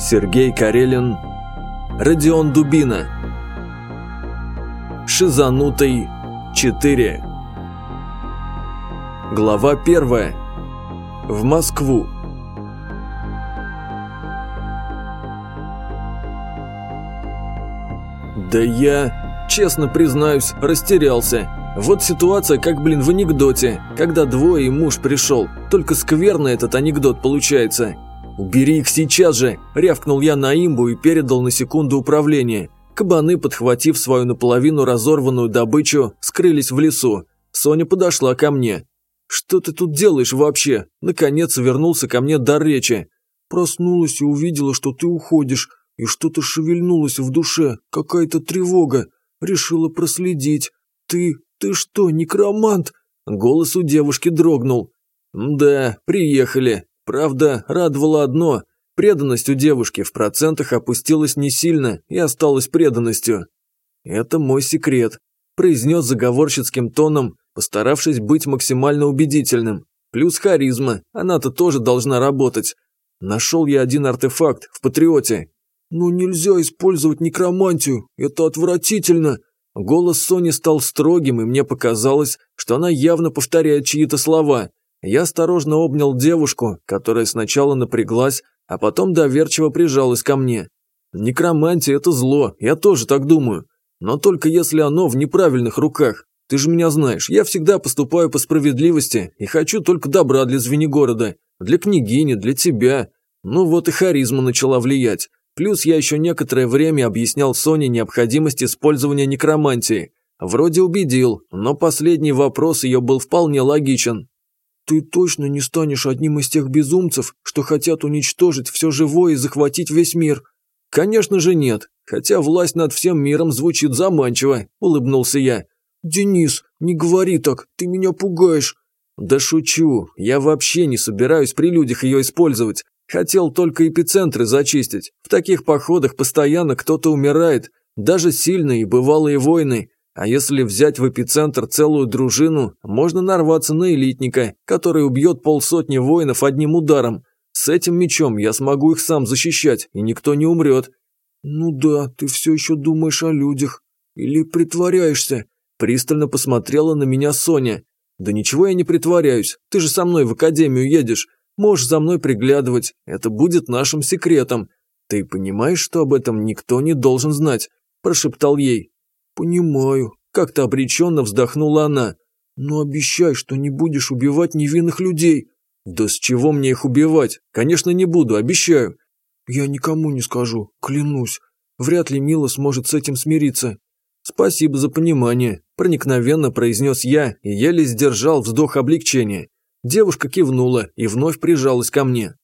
Сергей Карелин, Родион Дубина. Шизанутый 4. Глава 1. В Москву. Да я, честно признаюсь, растерялся. Вот ситуация, как, блин, в анекдоте, когда двое и муж пришел. Только скверно этот анекдот получается. «Убери их сейчас же!» – рявкнул я на имбу и передал на секунду управление. Кабаны, подхватив свою наполовину разорванную добычу, скрылись в лесу. Соня подошла ко мне. «Что ты тут делаешь вообще?» Наконец вернулся ко мне дар речи. «Проснулась и увидела, что ты уходишь, и что-то шевельнулось в душе, какая-то тревога. Решила проследить. Ты, ты что, некромант?» Голос у девушки дрогнул. «Да, приехали. Правда, радовало одно. Преданность у девушки в процентах опустилась не сильно и осталась преданностью. «Это мой секрет», – произнес заговорщицким тоном, постаравшись быть максимально убедительным. Плюс харизма, она-то тоже должна работать. Нашел я один артефакт в Патриоте. «Ну нельзя использовать некромантию, это отвратительно!» Голос Сони стал строгим, и мне показалось, что она явно повторяет чьи-то слова. Я осторожно обнял девушку, которая сначала напряглась, а потом доверчиво прижалась ко мне. Некромантия – это зло, я тоже так думаю. Но только если оно в неправильных руках. Ты же меня знаешь, я всегда поступаю по справедливости и хочу только добра для Звенигорода, для княгини, для тебя. Ну вот и харизма начала влиять. Плюс я еще некоторое время объяснял Соне необходимость использования некромантии. Вроде убедил, но последний вопрос ее был вполне логичен. «Ты точно не станешь одним из тех безумцев, что хотят уничтожить все живое и захватить весь мир?» «Конечно же нет, хотя власть над всем миром звучит заманчиво», – улыбнулся я. «Денис, не говори так, ты меня пугаешь». «Да шучу, я вообще не собираюсь при людях ее использовать. Хотел только эпицентры зачистить. В таких походах постоянно кто-то умирает, даже сильные и бывалые войны. А если взять в эпицентр целую дружину, можно нарваться на элитника, который убьет полсотни воинов одним ударом. С этим мечом я смогу их сам защищать, и никто не умрет. Ну да, ты все еще думаешь о людях. Или притворяешься. Пристально посмотрела на меня Соня. Да ничего я не притворяюсь, ты же со мной в академию едешь. Можешь за мной приглядывать, это будет нашим секретом. Ты понимаешь, что об этом никто не должен знать? Прошептал ей. «Понимаю», – как-то обреченно вздохнула она. «Но обещай, что не будешь убивать невинных людей». «Да с чего мне их убивать? Конечно, не буду, обещаю». «Я никому не скажу, клянусь. Вряд ли Мила сможет с этим смириться». «Спасибо за понимание», – проникновенно произнес я и еле сдержал вздох облегчения. Девушка кивнула и вновь прижалась ко мне.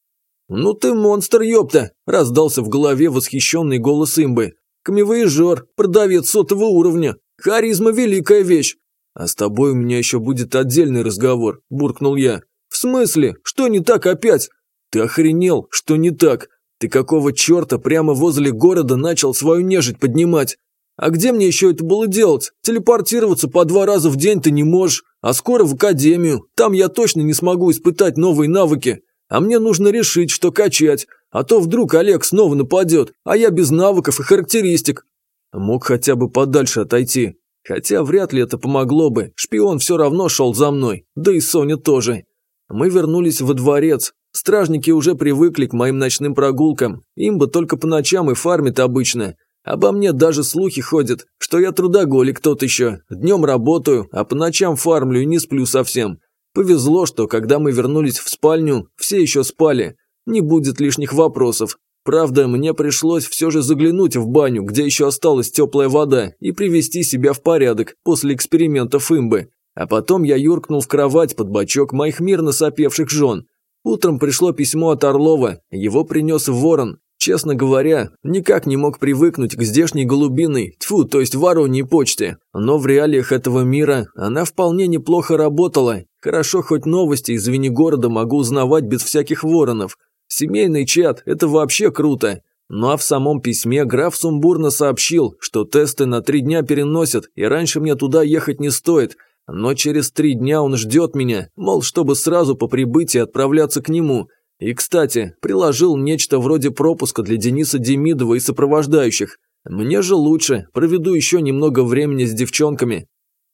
«Ну ты монстр, ёпта!» – раздался в голове восхищенный голос имбы. Камевоежор, продавец сотого уровня. Харизма – великая вещь. А с тобой у меня еще будет отдельный разговор, буркнул я. В смысле? Что не так опять? Ты охренел? Что не так? Ты какого черта прямо возле города начал свою нежить поднимать? А где мне еще это было делать? Телепортироваться по два раза в день ты не можешь. А скоро в академию. Там я точно не смогу испытать новые навыки. А мне нужно решить, что качать. А то вдруг Олег снова нападет, а я без навыков и характеристик. Мог хотя бы подальше отойти. Хотя вряд ли это помогло бы, шпион все равно шел за мной, да и Соня тоже. Мы вернулись во дворец. Стражники уже привыкли к моим ночным прогулкам, им бы только по ночам и фармит обычно. Обо мне даже слухи ходят, что я трудоголик тот еще. Днем работаю, а по ночам фармлю и не сплю совсем. Повезло, что когда мы вернулись в спальню, все еще спали. Не будет лишних вопросов. Правда, мне пришлось все же заглянуть в баню, где еще осталась теплая вода, и привести себя в порядок после экспериментов имбы. А потом я юркнул в кровать под бочок моих мирно сопевших жен. Утром пришло письмо от Орлова, его принес Ворон. Честно говоря, никак не мог привыкнуть к здешней голубиной, тьфу, то есть вороньей почте. Но в реалиях этого мира она вполне неплохо работала. Хорошо, хоть новости из Венегорода могу узнавать без всяких воронов. Семейный чат – это вообще круто. Ну а в самом письме граф сумбурно сообщил, что тесты на три дня переносят, и раньше мне туда ехать не стоит. Но через три дня он ждет меня, мол, чтобы сразу по прибытии отправляться к нему. И, кстати, приложил нечто вроде пропуска для Дениса Демидова и сопровождающих. Мне же лучше, проведу еще немного времени с девчонками.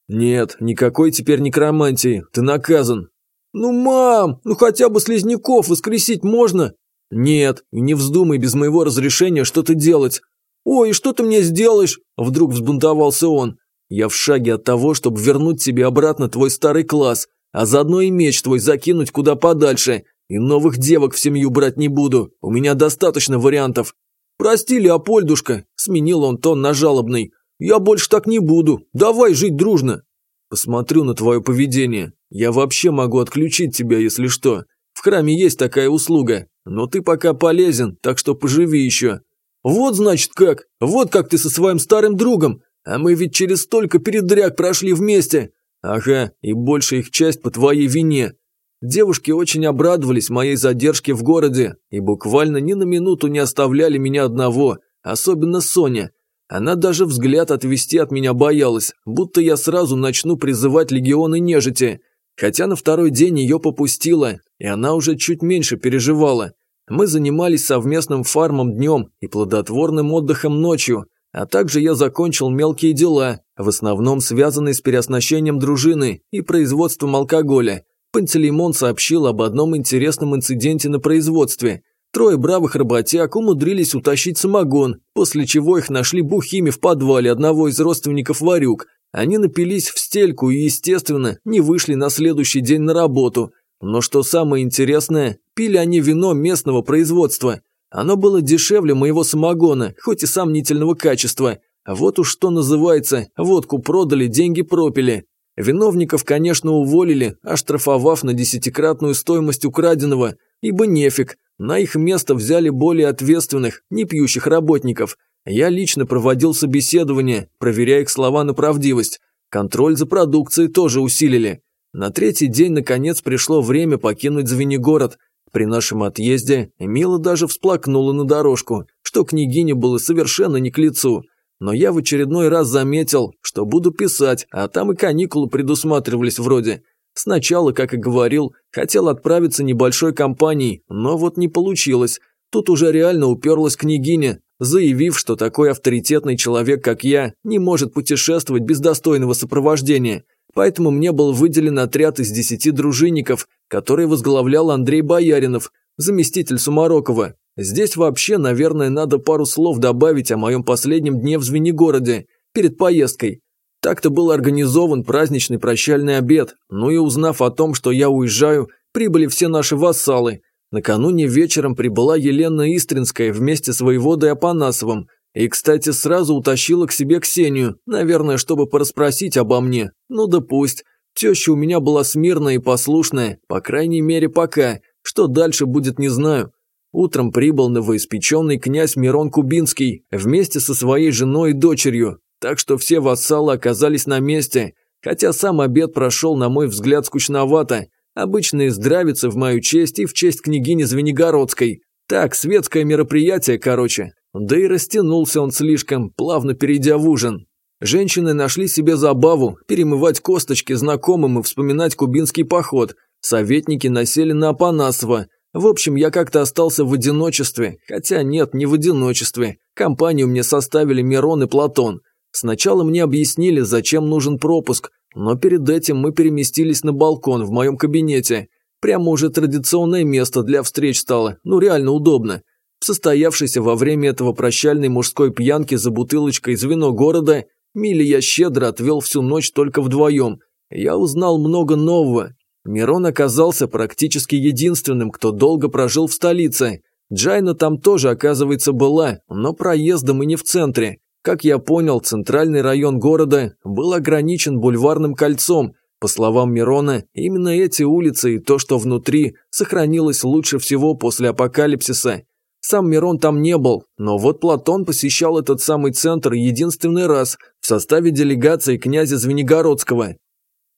Нет, никакой теперь некромантии, ты наказан. Ну, мам, ну хотя бы слизняков воскресить можно? Нет, не вздумай без моего разрешения что-то делать. Ой, что ты мне сделаешь? Вдруг взбунтовался он. Я в шаге от того, чтобы вернуть тебе обратно твой старый класс, а заодно и меч твой закинуть куда подальше. И новых девок в семью брать не буду, у меня достаточно вариантов. «Прости, Леопольдушка», – сменил он тон на жалобный. «Я больше так не буду. Давай жить дружно». «Посмотрю на твое поведение. Я вообще могу отключить тебя, если что. В храме есть такая услуга. Но ты пока полезен, так что поживи еще». «Вот, значит, как. Вот как ты со своим старым другом. А мы ведь через столько передряг прошли вместе». «Ага, и большая их часть по твоей вине. Девушки очень обрадовались моей задержке в городе и буквально ни на минуту не оставляли меня одного, особенно Соня. Она даже взгляд отвести от меня боялась, будто я сразу начну призывать легионы нежити. Хотя на второй день ее попустило, и она уже чуть меньше переживала. Мы занимались совместным фармом днем и плодотворным отдыхом ночью, а также я закончил мелкие дела, в основном связанные с переоснащением дружины и производством алкоголя. Пантелеймон сообщил об одном интересном инциденте на производстве. Трое бравых работяг умудрились утащить самогон, после чего их нашли бухими в подвале одного из родственников Варюк. Они напились в стельку и, естественно, не вышли на следующий день на работу. Но что самое интересное, пили они вино местного производства. Оно было дешевле моего самогона, хоть и сомнительного качества. Вот уж что называется, водку продали, деньги пропили. Виновников, конечно, уволили, оштрафовав на десятикратную стоимость украденного, ибо нефиг, на их место взяли более ответственных, не пьющих работников. Я лично проводил собеседование, проверяя их слова на правдивость. Контроль за продукцией тоже усилили. На третий день, наконец, пришло время покинуть Звенигород. При нашем отъезде Мила даже всплакнула на дорожку, что княгине было совершенно не к лицу. Но я в очередной раз заметил, что буду писать, а там и каникулы предусматривались вроде. Сначала, как и говорил, хотел отправиться небольшой компанией, но вот не получилось. Тут уже реально уперлась княгиня, заявив, что такой авторитетный человек, как я, не может путешествовать без достойного сопровождения. Поэтому мне был выделен отряд из десяти дружинников, который возглавлял Андрей Бояринов, заместитель Сумарокова, Здесь вообще, наверное, надо пару слов добавить о моем последнем дне в Звенигороде, перед поездкой. Так-то был организован праздничный прощальный обед, ну и узнав о том, что я уезжаю, прибыли все наши вассалы. Накануне вечером прибыла Елена Истринская вместе с воеводой Апанасовым, и, кстати, сразу утащила к себе Ксению, наверное, чтобы порасспросить обо мне. Ну да пусть. Теща у меня была смирная и послушная, по крайней мере пока. Что дальше будет, не знаю. Утром прибыл новоиспеченный князь Мирон Кубинский вместе со своей женой и дочерью, так что все вассалы оказались на месте, хотя сам обед прошел, на мой взгляд, скучновато. Обычные здравицы в мою честь и в честь княгини Звенигородской. Так, светское мероприятие, короче. Да и растянулся он слишком, плавно перейдя в ужин. Женщины нашли себе забаву – перемывать косточки знакомым и вспоминать кубинский поход. Советники насели на Апанасова – в общем, я как-то остался в одиночестве, хотя нет, не в одиночестве. Компанию мне составили Мирон и Платон. Сначала мне объяснили, зачем нужен пропуск, но перед этим мы переместились на балкон в моем кабинете. Прямо уже традиционное место для встреч стало, ну реально удобно. В состоявшейся во время этого прощальной мужской пьянки за бутылочкой из вино города Миле я щедро отвел всю ночь только вдвоем. Я узнал много нового, Мирон оказался практически единственным, кто долго прожил в столице. Джайна там тоже, оказывается, была, но проездом и не в центре. Как я понял, центральный район города был ограничен бульварным кольцом. По словам Мирона, именно эти улицы и то, что внутри, сохранилось лучше всего после апокалипсиса. Сам Мирон там не был, но вот Платон посещал этот самый центр единственный раз в составе делегации князя Звенигородского.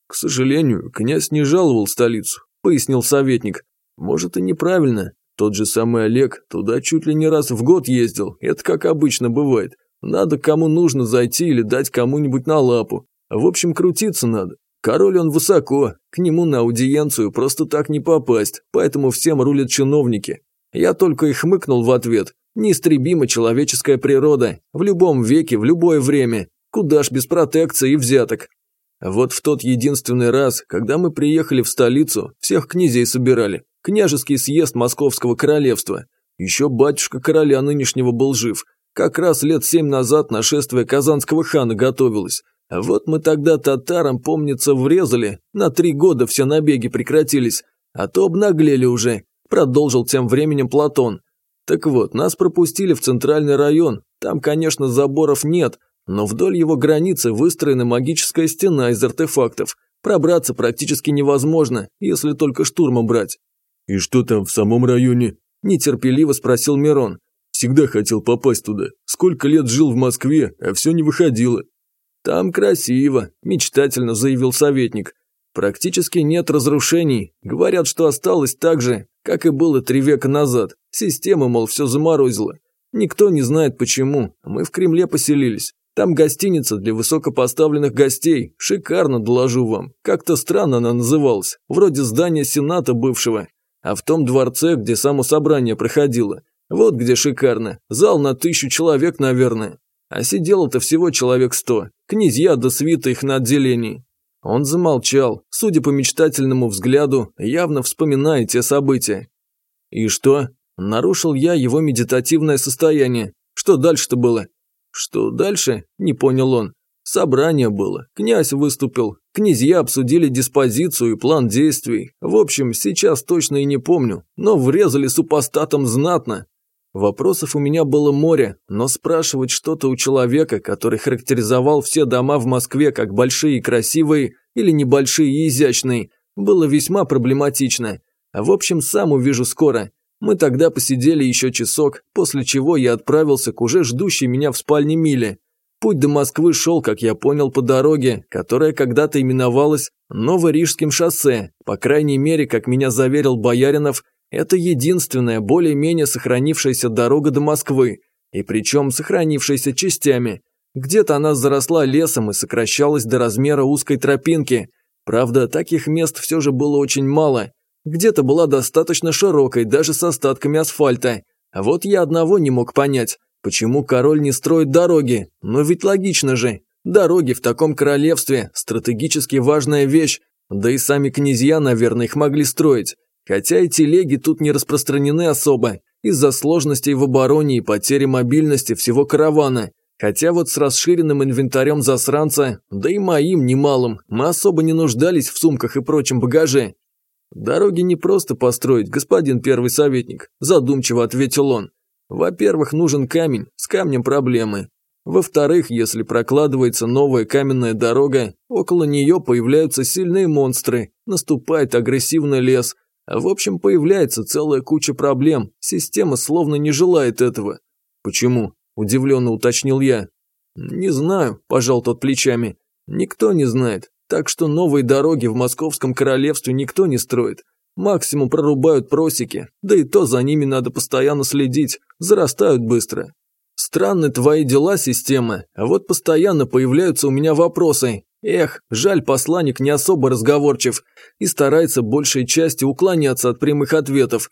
«К сожалению, князь не жаловал столицу», – пояснил советник. «Может и неправильно. Тот же самый Олег туда чуть ли не раз в год ездил, это как обычно бывает. Надо кому нужно зайти или дать кому-нибудь на лапу. В общем, крутиться надо. Король он высоко, к нему на аудиенцию просто так не попасть, поэтому всем рулят чиновники. Я только и хмыкнул в ответ. Неистребима человеческая природа, в любом веке, в любое время. Куда ж без протекции и взяток. Вот в тот единственный раз, когда мы приехали в столицу, всех князей собирали. Княжеский съезд Московского королевства. Еще батюшка короля нынешнего был жив. Как раз лет семь назад нашествие казанского хана готовилось. Вот мы тогда татарам, помнится, врезали. На три года все набеги прекратились. А то обнаглели уже. Продолжил тем временем Платон. Так вот, нас пропустили в центральный район. Там, конечно, заборов нет, но вдоль его границы выстроена магическая стена из артефактов. Пробраться практически невозможно, если только штурмом брать. «И что там в самом районе?» – нетерпеливо спросил Мирон. «Всегда хотел попасть туда. Сколько лет жил в Москве, а все не выходило». «Там красиво», – мечтательно заявил советник. «Практически нет разрушений. Говорят, что осталось так же, как и было три века назад. Система, мол, все заморозила. Никто не знает почему. Мы в Кремле поселились. Там гостиница для высокопоставленных гостей. Шикарно, доложу вам. Как-то странно она называлась. Вроде здания Сената бывшего. А в том дворце, где само собрание проходило. Вот где шикарно. Зал на тысячу человек, наверное. А сидело-то всего человек сто. Князья до свита их на отделении. Он замолчал, судя по мечтательному взгляду, явно вспоминая те события. И что? Нарушил я его медитативное состояние. Что дальше-то было? Что дальше? Не понял он. Собрание было, князь выступил, князья обсудили диспозицию и план действий. В общем, сейчас точно и не помню, но врезали супостатом знатно. Вопросов у меня было море, но спрашивать что-то у человека, который характеризовал все дома в Москве как большие и красивые или небольшие и изящные, было весьма проблематично. В общем, сам увижу скоро. Мы тогда посидели еще часок, после чего я отправился к уже ждущей меня в спальне Миле. Путь до Москвы шел, как я понял, по дороге, которая когда-то именовалась Новорижским шоссе. По крайней мере, как меня заверил Бояринов, это единственная более-менее сохранившаяся дорога до Москвы, и причем сохранившаяся частями. Где-то она заросла лесом и сокращалась до размера узкой тропинки. Правда, таких мест все же было очень мало, где-то была достаточно широкой, даже с остатками асфальта. А вот я одного не мог понять, почему король не строит дороги. Но ведь логично же. Дороги в таком королевстве – стратегически важная вещь. Да и сами князья, наверное, их могли строить. Хотя и телеги тут не распространены особо, из-за сложностей в обороне и потери мобильности всего каравана. Хотя вот с расширенным инвентарем засранца, да и моим немалым, мы особо не нуждались в сумках и прочем багаже. «Дороги не просто построить, господин первый советник», – задумчиво ответил он. «Во-первых, нужен камень, с камнем проблемы. Во-вторых, если прокладывается новая каменная дорога, около нее появляются сильные монстры, наступает агрессивный лес. В общем, появляется целая куча проблем, система словно не желает этого». «Почему?» – удивленно уточнил я. «Не знаю», – пожал тот плечами. «Никто не знает. Так что новые дороги в Московском королевстве никто не строит. Максимум прорубают просеки, да и то за ними надо постоянно следить, зарастают быстро. Странны твои дела, система, а вот постоянно появляются у меня вопросы. Эх, жаль, посланник не особо разговорчив и старается большей части уклоняться от прямых ответов.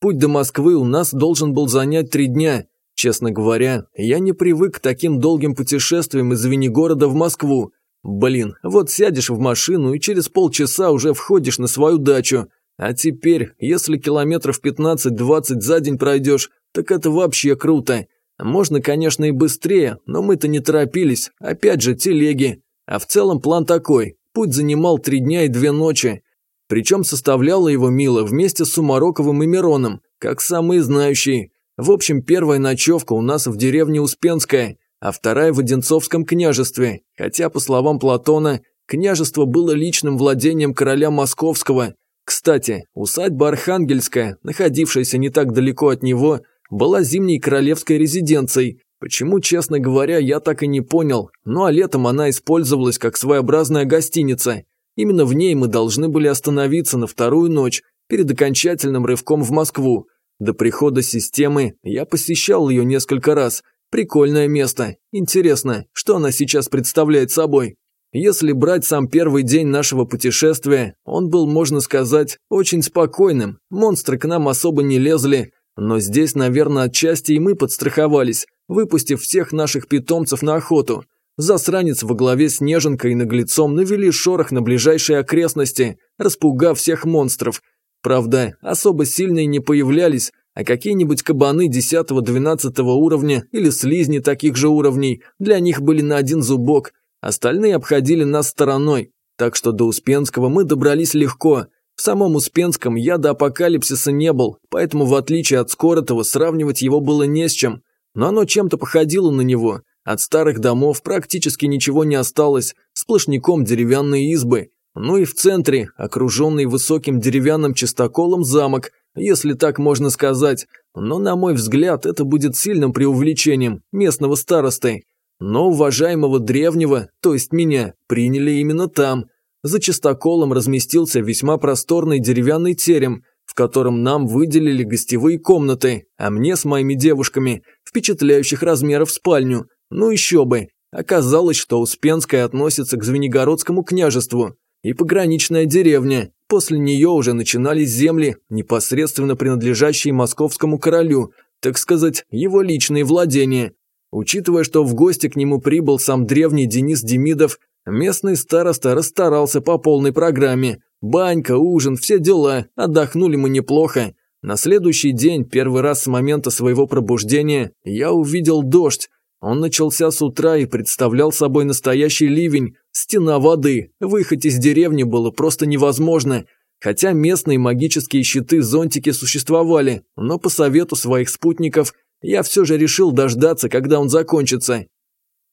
Путь до Москвы у нас должен был занять три дня. Честно говоря, я не привык к таким долгим путешествиям из Венегорода в Москву, Блин, вот сядешь в машину и через полчаса уже входишь на свою дачу. А теперь, если километров 15-20 за день пройдешь, так это вообще круто. Можно, конечно, и быстрее, но мы-то не торопились. Опять же, телеги. А в целом план такой. Путь занимал три дня и две ночи. Причем составляла его Мила вместе с Сумароковым и Мироном, как самые знающие. В общем, первая ночевка у нас в деревне Успенская а вторая в Одинцовском княжестве, хотя, по словам Платона, княжество было личным владением короля Московского. Кстати, усадьба Архангельская, находившаяся не так далеко от него, была зимней королевской резиденцией. Почему, честно говоря, я так и не понял, ну а летом она использовалась как своеобразная гостиница. Именно в ней мы должны были остановиться на вторую ночь, перед окончательным рывком в Москву. До прихода системы я посещал ее несколько раз – Прикольное место. Интересно, что она сейчас представляет собой? Если брать сам первый день нашего путешествия, он был, можно сказать, очень спокойным, монстры к нам особо не лезли, но здесь, наверное, отчасти и мы подстраховались, выпустив всех наших питомцев на охоту. Засранец во главе с Неженкой и наглецом навели шорох на ближайшие окрестности, распугав всех монстров. Правда, особо сильные не появлялись, а какие-нибудь кабаны 10-12 уровня или слизни таких же уровней для них были на один зубок, остальные обходили нас стороной. Так что до Успенского мы добрались легко, в самом Успенском я до апокалипсиса не был, поэтому в отличие от Скоротова сравнивать его было не с чем. Но оно чем-то походило на него. От старых домов практически ничего не осталось, сплошняком деревянные избы. Ну и в центре, окруженный высоким деревянным чистоколом замок, если так можно сказать. Но, на мой взгляд, это будет сильным преувеличением местного старосты. Но уважаемого древнего, то есть меня, приняли именно там – за чистоколом разместился весьма просторный деревянный терем, котором нам выделили гостевые комнаты, а мне с моими девушками впечатляющих размеров спальню. Ну еще бы. Оказалось, что Успенская относится к Звенигородскому княжеству и пограничная деревня. После нее уже начинались земли, непосредственно принадлежащие московскому королю, так сказать, его личные владения. Учитывая, что в гости к нему прибыл сам древний Денис Демидов, Местный староста расстарался по полной программе. Банька, ужин, все дела, отдохнули мы неплохо. На следующий день, первый раз с момента своего пробуждения, я увидел дождь. Он начался с утра и представлял собой настоящий ливень, стена воды. Выехать из деревни было просто невозможно. Хотя местные магические щиты-зонтики существовали, но по совету своих спутников я все же решил дождаться, когда он закончится.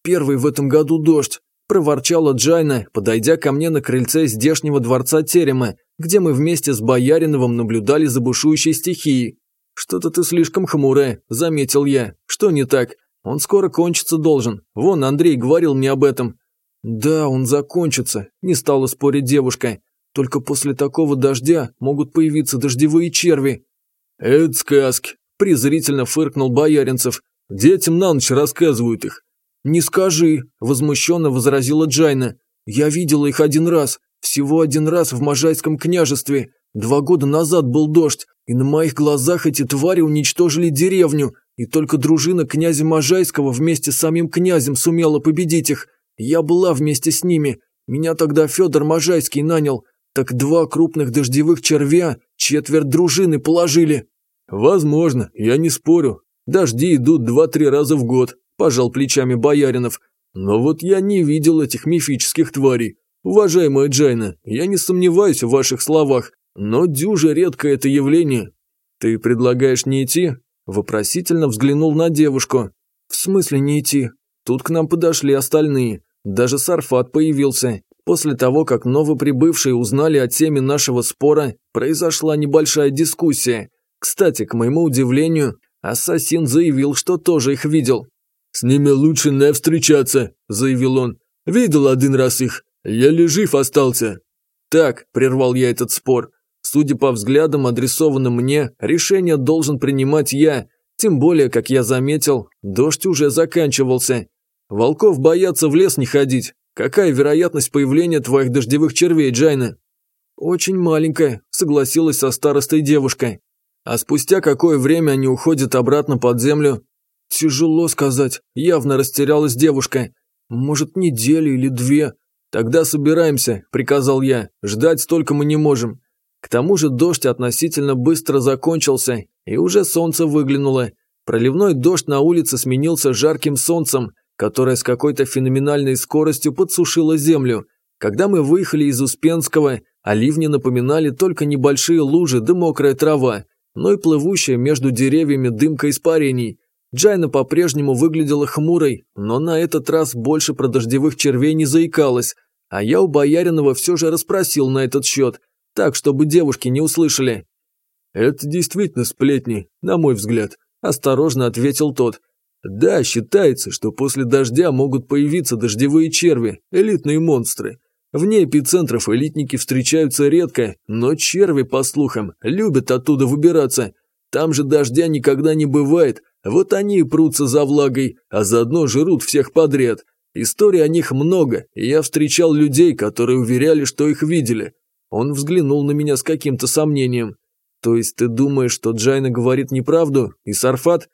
Первый в этом году дождь, проворчала Джайна, подойдя ко мне на крыльце здешнего дворца терема, где мы вместе с Бояриновым наблюдали за бушующей стихией. «Что-то ты слишком хмурая», – заметил я. «Что не так? Он скоро кончиться должен. Вон, Андрей говорил мне об этом». «Да, он закончится», – не стала спорить девушка. «Только после такого дождя могут появиться дождевые черви». «Это сказки», – презрительно фыркнул Бояринцев. «Детям на ночь рассказывают их. «Не скажи», – возмущенно возразила Джайна. «Я видела их один раз, всего один раз в Можайском княжестве. Два года назад был дождь, и на моих глазах эти твари уничтожили деревню, и только дружина князя Можайского вместе с самим князем сумела победить их. Я была вместе с ними. Меня тогда Федор Можайский нанял. Так два крупных дождевых червя четверть дружины положили». «Возможно, я не спорю. Дожди идут два-три раза в год, – пожал плечами Бояринов. «Но вот я не видел этих мифических тварей. Уважаемая Джайна, я не сомневаюсь в ваших словах, но дюже редко это явление». «Ты предлагаешь не идти?» – вопросительно взглянул на девушку. «В смысле не идти? Тут к нам подошли остальные. Даже Сарфат появился. После того, как новоприбывшие узнали о теме нашего спора, произошла небольшая дискуссия. Кстати, к моему удивлению, ассасин заявил, что тоже их видел. «С ними лучше не встречаться», – заявил он. «Видел один раз их. Еле жив остался». «Так», – прервал я этот спор. «Судя по взглядам, адресованным мне, решение должен принимать я. Тем более, как я заметил, дождь уже заканчивался. Волков боятся в лес не ходить. Какая вероятность появления твоих дождевых червей, Джайна?» «Очень маленькая», – согласилась со старостой девушкой. «А спустя какое время они уходят обратно под землю?» «Тяжело сказать. Явно растерялась девушка. Может, неделю или две. Тогда собираемся», – приказал я. «Ждать столько мы не можем». К тому же дождь относительно быстро закончился, и уже солнце выглянуло. Проливной дождь на улице сменился жарким солнцем, которое с какой-то феноменальной скоростью подсушило землю. Когда мы выехали из Успенского, оливни напоминали только небольшие лужи да мокрая трава, но и плывущая между деревьями дымка испарений. Джайна по-прежнему выглядела хмурой, но на этот раз больше про дождевых червей не заикалась, а я у Бояринова все же расспросил на этот счет, так, чтобы девушки не услышали. «Это действительно сплетни, на мой взгляд», – осторожно ответил тот. «Да, считается, что после дождя могут появиться дождевые черви, элитные монстры. Вне эпицентров элитники встречаются редко, но черви, по слухам, любят оттуда выбираться. Там же дождя никогда не бывает, вот они и прутся за влагой, а заодно жрут всех подряд. Историй о них много, и я встречал людей, которые уверяли, что их видели. Он взглянул на меня с каким-то сомнением. То есть ты думаешь, что Джайна говорит неправду? И Сарфат?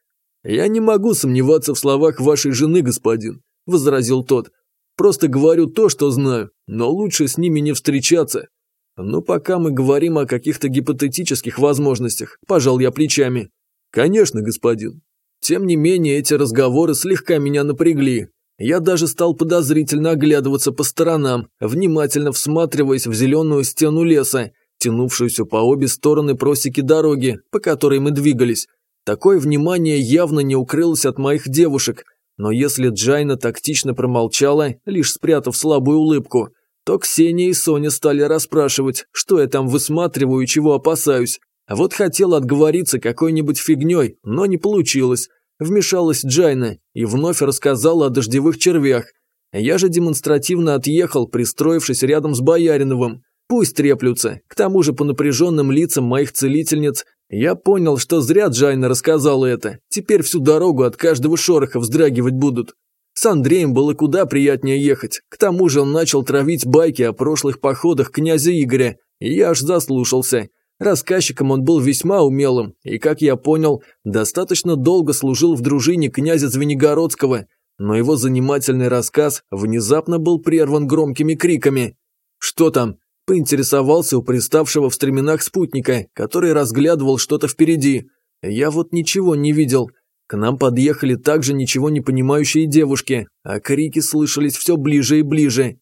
Я не могу сомневаться в словах вашей жены, господин, возразил тот. Просто говорю то, что знаю, но лучше с ними не встречаться. Но пока мы говорим о каких-то гипотетических возможностях, пожал я плечами. Конечно, господин. Тем не менее, эти разговоры слегка меня напрягли. Я даже стал подозрительно оглядываться по сторонам, внимательно всматриваясь в зеленую стену леса, тянувшуюся по обе стороны просеки дороги, по которой мы двигались. Такое внимание явно не укрылось от моих девушек, но если Джайна тактично промолчала, лишь спрятав слабую улыбку, то Ксения и Соня стали расспрашивать, что я там высматриваю и чего опасаюсь. Вот хотел отговориться какой-нибудь фигней, но не получилось. Вмешалась Джайна и вновь рассказала о дождевых червях. Я же демонстративно отъехал, пристроившись рядом с Бояриновым. Пусть треплются. К тому же по напряженным лицам моих целительниц я понял, что зря Джайна рассказала это. Теперь всю дорогу от каждого шороха вздрагивать будут. С Андреем было куда приятнее ехать. К тому же он начал травить байки о прошлых походах князя Игоря, и я аж заслушался. Рассказчиком он был весьма умелым, и, как я понял, достаточно долго служил в дружине князя Звенигородского, но его занимательный рассказ внезапно был прерван громкими криками. «Что там?» – поинтересовался у приставшего в стременах спутника, который разглядывал что-то впереди. Я вот ничего не видел. К нам подъехали также ничего не понимающие девушки, а крики слышались все ближе и ближе.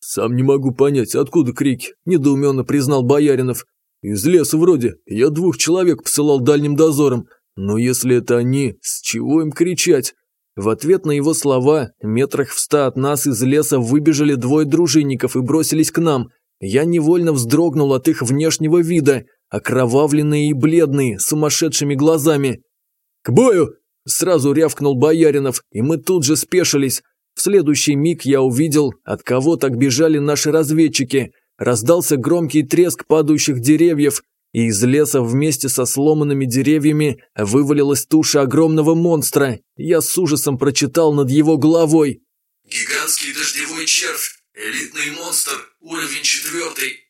«Сам не могу понять, откуда крики», – недоуменно признал Бояринов. Из леса вроде. Я двух человек посылал дальним дозором. Но если это они, с чего им кричать? В ответ на его слова, метрах в ста от нас из леса выбежали двое дружинников и бросились к нам. Я невольно вздрогнул от их внешнего вида, окровавленные и бледные, сумасшедшими глазами. «К бою!» – сразу рявкнул Бояринов, и мы тут же спешились. В следующий миг я увидел, от кого так бежали наши разведчики – Раздался громкий треск падающих деревьев, и из леса вместе со сломанными деревьями вывалилась туша огромного монстра. Я с ужасом прочитал над его головой. «Гигантский дождевой червь, элитный монстр, уровень четвертый,